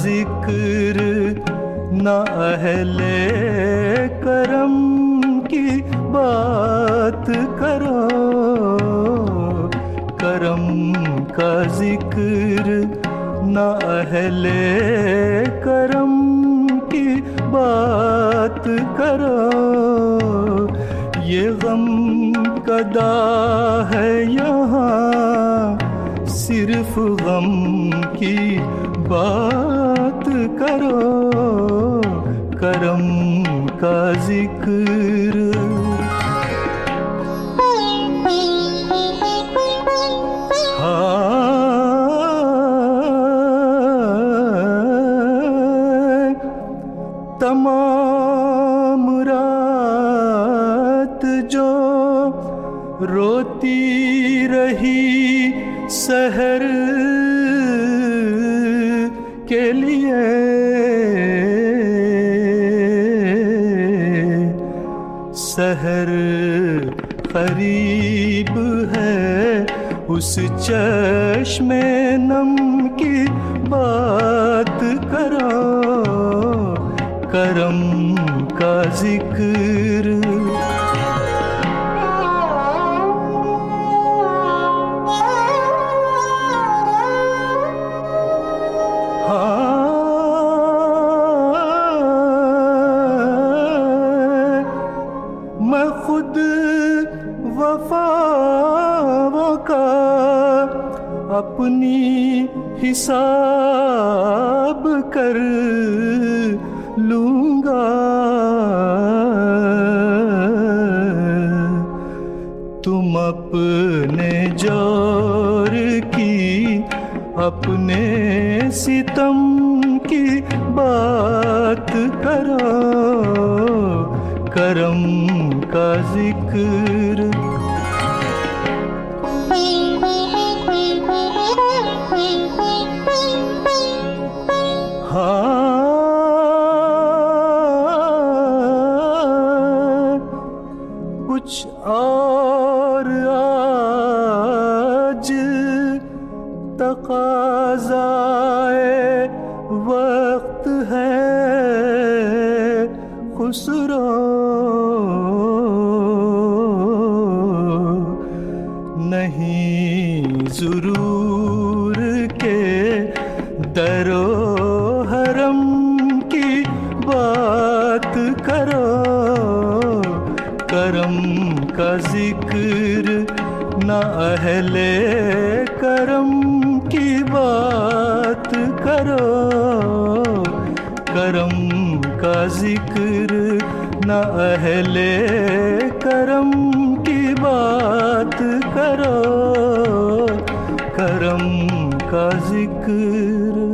ज़िक्र न अहले करम की बात करो। करम का ज़िक्र न अहले करम की बात करो। ये गम कदा है यहाँ सिर्फ़ गम की बात करो। करम का ज़िक्र। हाँ, तमाम रात जो रोती रही शहर के लिए। शहर करीब है उस चश्मे नम की बात करो। करम का ज़िक्र वफाओं का अपनी हिसाब कर लूँगा। तुम अपने ज़ोर की, अपने सितम की बात करो। करम का ज़िक्र कुछ और आज तकाजाए वक्त है खुसरो। नहीं ज़रूर का ज़िक्र न अहले करम की बात करो। करम का ज़िक्र न अहले करम की बात करो। करम का ज़िक्र